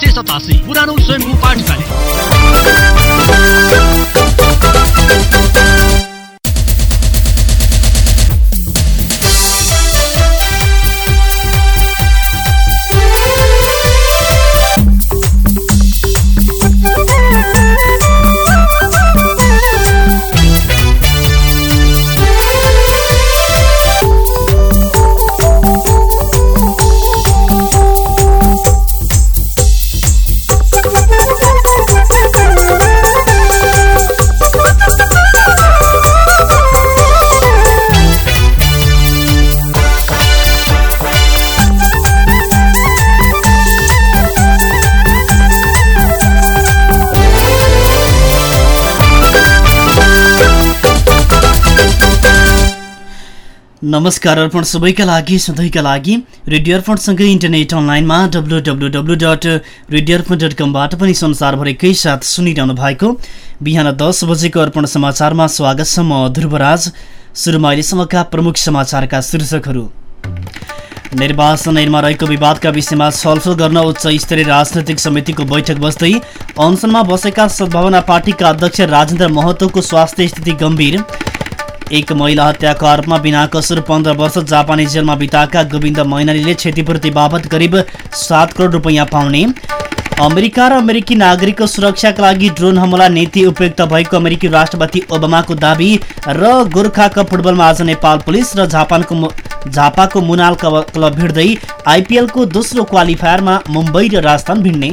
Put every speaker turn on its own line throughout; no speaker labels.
सय सतासी पुरानो स्वयंभू पाठशाला
नमस्कार अर्पण सबैका लागि सधैँका लागि रेडियो अर्पणसँगै इन्टरनेट अनलाइनमा W W W dot radio Arpan dot कमबाट पनि संसारभरिकै साथ सुनिरहनु भएको बिहान दस बजेको अर्पण समाचारमा स्वागत छ म ध्रुवराज। सुरुमा अहिलेसम्मका प्रमुख समाचारका शीर्षकहरू। निर्वाचन ऐनमा रहेको विवादका विषयमा छलफल गर्न उच्च स्तरीय राजनैतिक समितिको बैठक बस्दै अनसनमा बसेका सद्भावना पार्टीका अध्यक्ष राजेन्द्र महतोको स्वास्थ्य स्थिति गम्भीर। एक महिला हत्याको आरोपमा बिना कसुर पन्ध्र वर्ष जापानी जेलमा बिताएका गोविन्द मैनालीले क्षतिपूर्ति बाबत करिब सात करोड रुपियाँ पाउने। अमेरिका र अमेरिकी नागरिकको सुरक्षाका लागि ड्रोन हमला नीति उपयुक्त भएको अमेरिकी राष्ट्रपति ओबामाको दावी र गोर्खा कप फुटबलमा आज नेपाल पुलिस र जापानको झापाको मुनाल क्लब भिड्दै आइपिएलको दोस्रो क्वालिफायरमा मुम्बई र राजस्थान भिड्ने।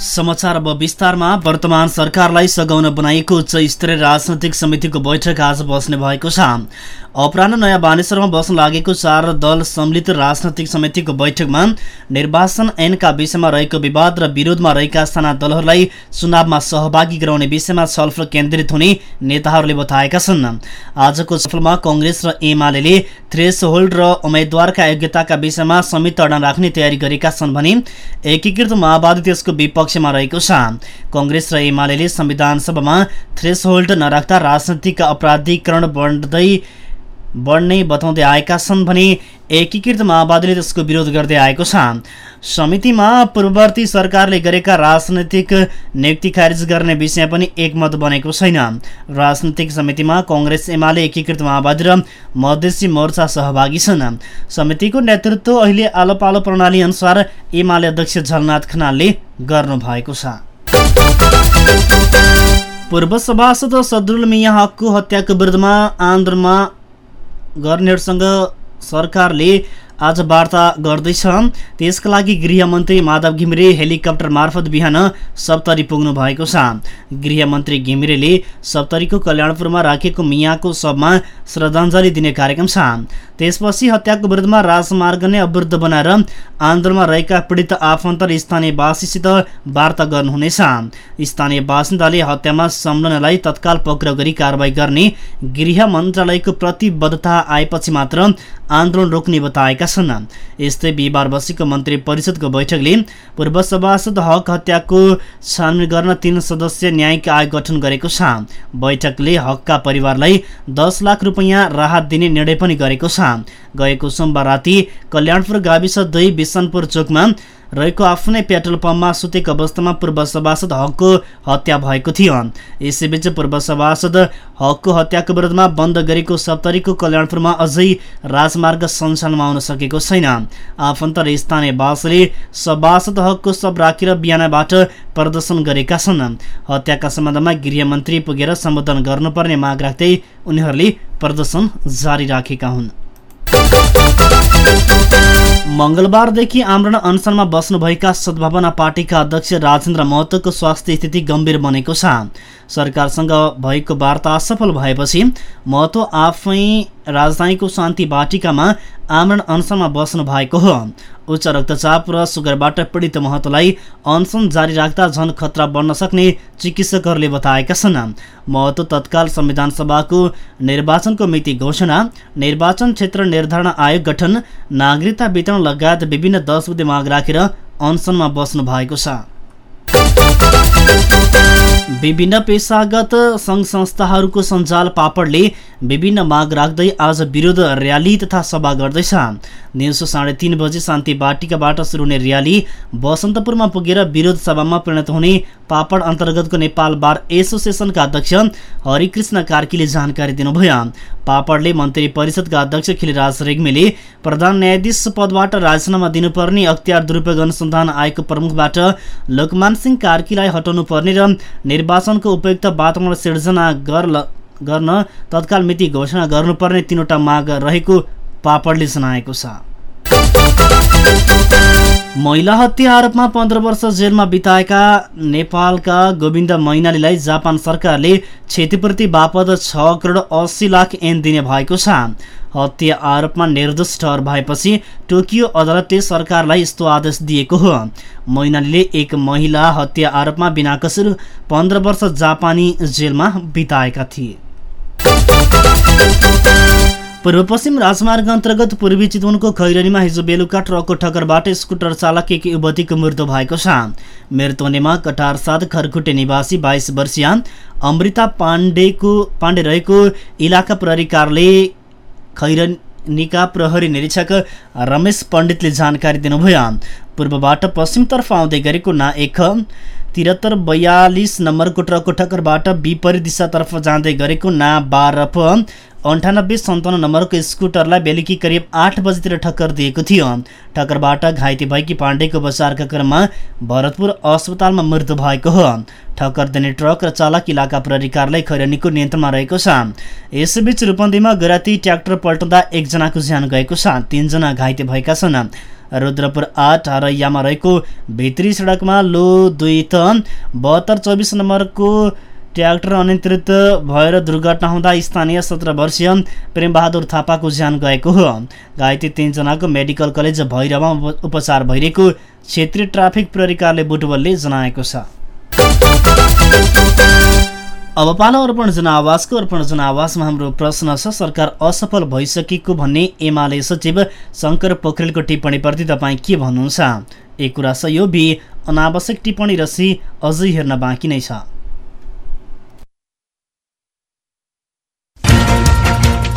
समाचार अब विस्तारमा। वर्तमान सरकारलाई सघाउन बनाइएको उच्च स्तरीय राजनैतिक समितिको बैठक आज बस्ने भएको छ। अपराह नयाँ बानेश्वरमा बस्न लागेको चार दल सम्मिलित राजनैतिक समितिको बैठकमा निर्वाचन ऐनका विषयमा रहेको विवाद र विरोधमा रहेका साना दलहरूलाई चुनावमा सहभागी गराउने विषयमा छलफल केन्द्रित हुने नेताहरूले बताएका छन्। आजको छलफलमा कङ्ग्रेस र एमाले थ्रेस होल्ड र उम्मेद्वारका योग्यताका विषयमा संयुक्त अडान राख्ने तयारी गरेका छन् भने एकीकृत माओवादी त्यसको विपक्षमा रहेको छ। कङ्ग्रेस र एमाले संविधान सभामा थ्रेस होल्ड नराख्दा राजनैतिक अपराधीकरण बढ्दै बढ्ने बताउँदै आएका छन् भने एकीकृत माओवादीले त्यसको विरोध गर्दै आएको छ। समितिमा पूर्ववर्ती सरकारले गरेका राजनैतिक नियुक्ति खारिज गर्ने विषय पनि एकमत बनेको छैन। राजनैतिक समितिमा कङ्ग्रेस एमाले एकीकृत माओवादी र मधेसी मोर्चा सहभागी छन्। समितिको नेतृत्व अहिले आलो पालो प्रणाली अनुसार एमाले अध्यक्ष झलनाथ खनालले गर्नु भएको छ। पूर्व सभासद सदरुल मिया हकको हत्याको विरुद्धमा आन्दोलनमा गर्नेहरूसँग सरकारले आज वार्ता गर्दैछ त्यसका लागि गृहमन्त्री माधव घिमिरे हेलिकप्टर मार्फत बिहान सप्तरी पुग्नु भएको छ। गृहमन्त्री घिमिरेले सप्तरीको कल्याणपुरमा राखेको मियाको शवमा श्रद्धाञ्जली दिने कार्यक्रम छ। त्यसपछि हत्याको विरुद्धमा राजमार्ग नै अवरुद्ध बनाएर आन्दोलनमा रहेका पीडित आफन्त र स्थानीयवासीसित वार्ता गर्नुहुनेछ। स्थानीय बासिन्दाले हत्यामा संलग्नलाई तत्काल पक्राउ गरी कारवाही गर्ने गृह मन्त्रालयको प्रतिबद्धता आएपछि मात्र आन्दोलन रोक्ने बताएका छन्। यस्तै बिहिबार बसेको मन्त्री परिषदको बैठकले पूर्व सभासद हक हत्याको छानबिन गर्न तीन सदस्यीय न्यायिक आयोग गठन गरेको छ। बैठकले हकका परिवारलाई दस लाख रुपियाँ राहत दिने निर्णय पनि गरेको छ। गएको सोमबार राति कल्याणपुर गाविस दुई बिसनपुर चोकमा रहेको आफ्नै पेट्रोल पम्पमा सुतेको अवस्थामा पूर्व सभासद हकको हत्या भएको थियो। यसैबीच पूर्व सभासद हकको हत्याको विरोधमा बन्द गरेको सप्तरीको कल्याणपुरमा अझै राजमार्ग सञ्चालनमा आउन सकेको छैन। आफन्त र स्थानीयवासीले सभासद हकको शव राखेर बिहानबाट प्रदर्शन गरेका छन्। हत्याका सम्बन्धमा गृहमन्त्री पुगेर सम्बोधन गर्नुपर्ने माग राख्दै उनीहरूले प्रदर्शन जारी राखेका हुन्। मङ्गलबारदेखि आमरण अनसनमा बस्नुभएका सद्भावना पार्टीका अध्यक्ष राजेन्द्र महतोको स्वास्थ्य स्थिति गम्भीर बनेको छ। सरकारसँग भएको वार्ता असफल भएपछि महतो आफै राजधानीको शान्ति बाटिकामा आमरण अनसनमा बस्नु भएको हो। उच्च रक्तचाप र सुगरबाट पीडित महतोलाई अनसन जारी राख्दा झन खतरा बढ्न सक्ने चिकित्सकहरूले बताएका छन्। महतो तत्काल संविधान सभाको निर्वाचनको मिति घोषणा निर्वाचन क्षेत्र निर्धारण आयोग गठन नागरिकता वितरण लगायत विभिन्न दस माग राखेर अनसनमा बस्नु भएको छ। विभिन्न पेसागत सङ्घ संस्थाहरूको सञ्जाल पापडले विभिन्न माग राख्दै आज विरोध र्याली तथा सभा गर्दैछ दिउँसो साढे तिन बजे शान्ति बाटिकाबाट सुरु हुने र्याली बसन्तपुरमा पुगेर विरोध सभामा परिणत हुने पापड अन्तर्गतको नेपाल बार एसोसिएसनका अध्यक्ष हरिकृष्ण कार्कीले जानकारी दिनुभयो। पापडले मन्त्री परिषदका अध्यक्ष खिलराज रेग्मीले प्रधान न्यायाधीश पदबाट राजीनामा दिनुपर्ने अख्तियार दुरुपयोग अनुसन्धान आयोगको प्रमुखबाट लोकमान सिंह कार्कीलाई हटाउनु पर्ने र निर्वाचनको उपयुक्त वातावरण सिर्जना गर्न तत्काल मिति घोषणा गर्नुपर्ने तीनवटा माग रहेको पापडले जनाएको छ। महिला हत्या आरोपमा पन्ध्र वर्ष जेलमा बिताएका नेपालका गोविन्द मैनालीलाई जापान सरकारले क्षतिपूर्ति बापत छ करोड अस्सी लाख एन दिने भएको छ। हत्या आरोपमा निर्दोष ठहर भएपछि टोकियो अदालतले सरकारलाई यस्तो आदेश दिएको हो। मैनालीले एक महिला हत्या आरोपमा बिना कसुर पन्ध्र वर्ष जापानी जेलमा बिताएका थिए। पूर्व पश्चिम राजमार्ग अन्तर्गत पूर्वी चितवनको खैरनीमा हिजो बेलुका ट्रकको ठक्करबाट स्कुटर चालक एक युवतीको मृत्यु भएको छ। मृत्यु हुनेमा कटार साथ खरखुटे निवासी बाइस वर्षीय अमृता पाण्डेको पाण्डे रहेको इलाका प्रहरी कार्यालय खैरनीका प्रहरी निरीक्षक रमेश पण्डितले जानकारी दिनुभयो। पूर्वबाट पश्चिमतर्फ आउँदै गरेको ना एक तिहत्तर बयालिस नम्बरको ट्रकको ठक्करबाट विपरीत दिशातर्फ जाँदै गरेको ना बाह्र अन्ठानब्बे सन्ताउन्न नम्बरको स्कुटरलाई बेलुकी करिब आठ बजीतिर ठक्कर दिएको थियो। ठक्करबाट घाइते भएकी पाण्डेको उपचारका क्रममा भरतपुर अस्पतालमा मृत्यु भएको हो। ठक्कर दिने ट्रक र चालक इलाका प्रहरी कार्यालय नियन्त्रणमा रहेको छ। यसबीच रूपन्देहीमा गराती ट्र्याक्टर पल्टँदा एकजनाको ज्यान गएको छ। तीनजना घाइते भएका छन्। रुद्रपुर आठ हरैयामा रहेको भित्री सडकमा लो दुई त बहत्तर चौबिस नम्बरको ट्र्याक्टर अनियन्त्रित भएर दुर्घटना हुँदा स्थानीय सत्र वर्षीय प्रेमबहादुर थापाको ज्यान गएको हो। घाइते तिनजनाको मेडिकल कलेज भैरवमा उपचार भइरहेको क्षेत्रीय ट्राफिक प्रहरी बुटवलले जनाएको छ। अब पालो अर्पण जनावासको अर्पण जनावासमा हाम्रो प्रश्न छ सरकार असफल भइसकेको भन्ने एमाले सचिव शङ्कर पोखरेलको टिप्पणीप्रति तपाईँ के भन्नुहुन्छ? एक कुरा छ यो बी अनावश्यक टिप्पणी रसी अझै हेर्न बाँकी नै छ।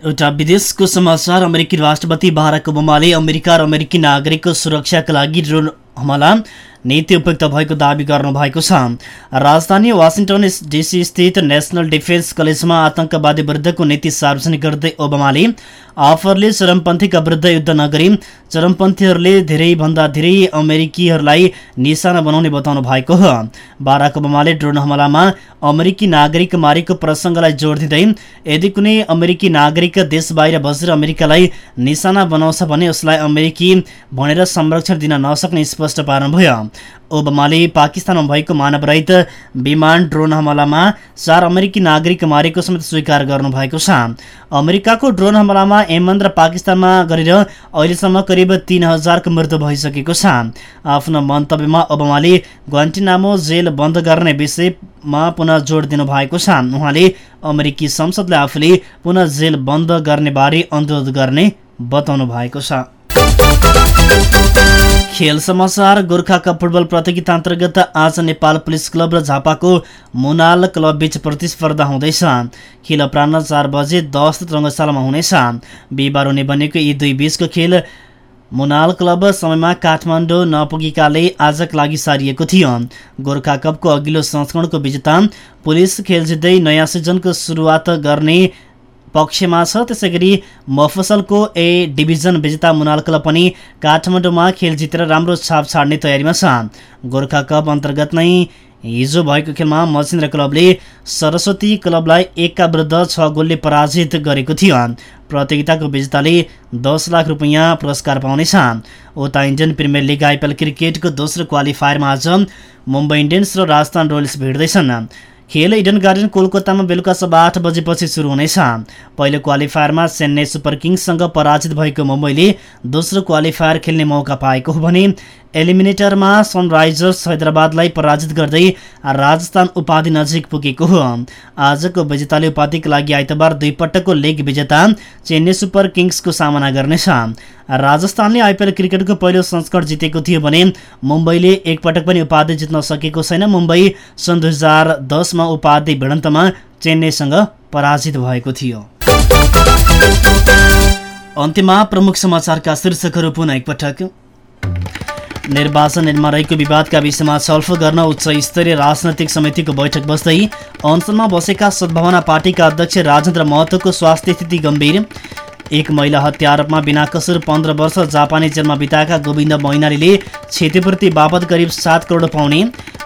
एउटा विदेशको समाचार अमेरिकी राष्ट्रपति बाराक ओबामाले अमेरिका र अमेरिकी नागरिकको सुरक्षाका लागि ड्रोन हमला नीति उपयुक्त भएको दावी गर्नुभएको छ। राजधानी वासिङटन डिसी स्थित नेसनल डिफेन्स कलेजमा आतंकवादी विरुद्धको नीति सार्वजनिक गर्दै ओबामाले आफरले चरमपन्थीका विरुद्ध युद्ध नगरी चरमपन्थीहरूले धेरैभन्दा धेरै अमेरिकीहरूलाई निशाना बनाउने बताउनु भएको हो। बाराक ओबामाले ड्रोन हमलामा अमेरिकी नागरिक मारेको प्रसङ्गलाई जोड दिँदै यदि कुनै अमेरिकी नागरिक देश बाहिर बसेर अमेरिकालाई निशाना बनाउँछ भने उसलाई अमेरिकी भनेर संरक्षण दिन नसक्ने स्पष्ट पार्नुभयो। ओबामाले पाकिस्तानमा भएको मानवरहित विमान ड्रोन हमलामा चार अमेरिकी नागरिक मारेको समेत स्वीकार गर्नुभएको छ। अमेरिकाको ड्रोन हमलामा यमन र पाकिस्तानमा गरेर अहिलेसम्म करिब तिन हजारको मृत्यु भइसकेको छ। आफ्नो मन्तव्यमा ओबामाले ग्वान्टिनामो जेल बन्द गर्ने विषयमा पुनः जोड दिनुभएको छ। उहाँले अमेरिकी संसदले आफूले पुनः जेल बन्द गर्ने बारे अनुरोध गर्ने बताउनु भएको छ। खेल समाचार गोर्खा कप फुटबल प्रतियोगिता अन्तर्गत आज नेपाल पुलिस क्लब र झापाको मुनाल क्लब बीच प्रतिस्पर्धा हुँदैछ। खेल अपरान्न चार बजे दस रङ्गशालामा हुनेछ। बिहिबार हुने बनेको यी दुई बीचको खेल मुनाल क्लब समयमा काठमाडौँ नपुगेकाले आजका लागि सारिएको थियो। गोर्खा कपको अघिल्लो संस्करणको विजेता पुलिस खेल जित्दै नयाँ सिजनको सुरुवात गर्ने पक्षमा छ। त्यसै गरी मफसलको ए डिभिजन विजेता मुनाल क्लब पनि काठमाडौँमा खेल जितेर राम्रो छाप छाड्ने तयारीमा छ। गोर्खा कप अन्तर्गत नै हिजो भएको खेलमा मसिन्द्र क्लबले सरस्वती क्लबलाई एकका विरुद्ध छ गोलले पराजित गरेको थियो। प्रतियोगिताको विजेताले दस लाख रुपियाँ पुरस्कार पाउनेछ। उता इन्डियन प्रिमियर लिग आइपिएल क्रिकेटको दोस्रो क्वालिफायरमा आज मुम्बई इन्डियन्स र राजस्थान रोयल्स भिड्दैछन्। खेल इडन गार्डन कोलकातामा बेलुका सभा आठ बजेपछि सुरु हुनेछ। पहिलो क्वालिफायरमा चेन्नई सुपर किङ्ससँग पराजित भएको मुम्बईले दोस्रो क्वालिफायर खेल्ने मौका पाएको हो भने एलिमिनेटरमा सनराइजर्स हैदराबादलाई पराजित गर्दै राजस्थान उपाधि नजिक पुगेको हो। आजको विजेताले उपाधिका लागि आइतबार दुई पटकको लिग विजेता चेन्नई सुपर किङ्सको सामना गर्नेछ। राजस्थानले आइपिएल क्रिकेटको पहिलो संस्करण जितेको थियो भने मुम्बईले एकपटक पनि उपाधि जित्न सकेको छैन। मुम्बई सन् दुई हजार दसमा उपाधि भिडन्तमा चेन्नईसँग पराजित भएको थियो। अन्त्यमा प्रमुख समाचारका शीर्षकहरू पुनः एकपटक निर्वाचन निर्माण रहेको विवादका विषयमा छलफल गर्न उच्च स्तरीय राजनैतिक समितिको बैठक बस्दै अनसनमा बसेका सद्भावना पार्टीका अध्यक्ष राजेन्द्र महतोको स्वास्थ्य स्थिति गम्भीर। एक महिला हत्या आरोपमा बिना कसुर पन्ध्र वर्ष जापानी जेलमा बिताएका गोविन्द मैनालीले क्षतिपूर्ति बापत करिब सात करोड पाउने।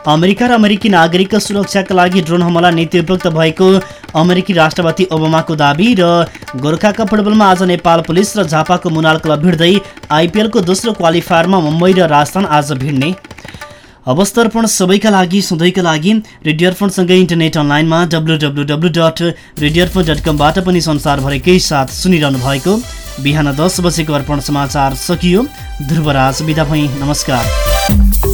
अमेरिका र अमेरिकी नागरिकको सुरक्षाका लागि ड्रोन हमला नीति उपयुक्त भएको अमेरिकी राष्ट्रपति ओबामाको दावी र गोर्खाका फुटबलमा आज नेपाल पुलिस र झापाको मुनाल क्लब भिड्दै आइपिएलको दोस्रो क्वालिफायरमा मुम्बई र राजस्थान आज भिड्ने। अवस्तर्पण सबैका लागि सधैँका लागि रेडियो अर्पणसँगै इन्टरनेट अनलाइनमा W W W dot radio dot कमबाट पनि संसारभरिकै साथ सुनिरहनु भएको बिहान दस बजेको अर्पण समाचार सकियो। ध्रुवराज बिदा भई। नमस्कार।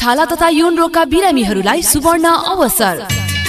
छाला तथा यौन रोगका बिरामीहरूलाई सुवर्ण अवसर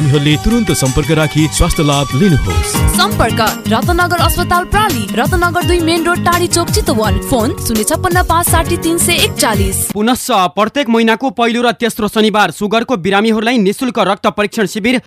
बिरामीहरूले तुरन्त सम्पर्क राखी स्वास्थ्य लाभ लिनुहोस्।
सम्पर्क रत्नगर अस्पताल प्राली रत्नगर दुई मेन रोड टाढी चोक चितवन। फोन शून्य छप्पन्न पाँच साठी तिन सय एकचालिस।
पुनश्च प्रत्येक महिनाको पहिलो र तेस्रो शनिबार सुगरको बिरामीहरूलाई निशुल्क रक्त परीक्षण शिविर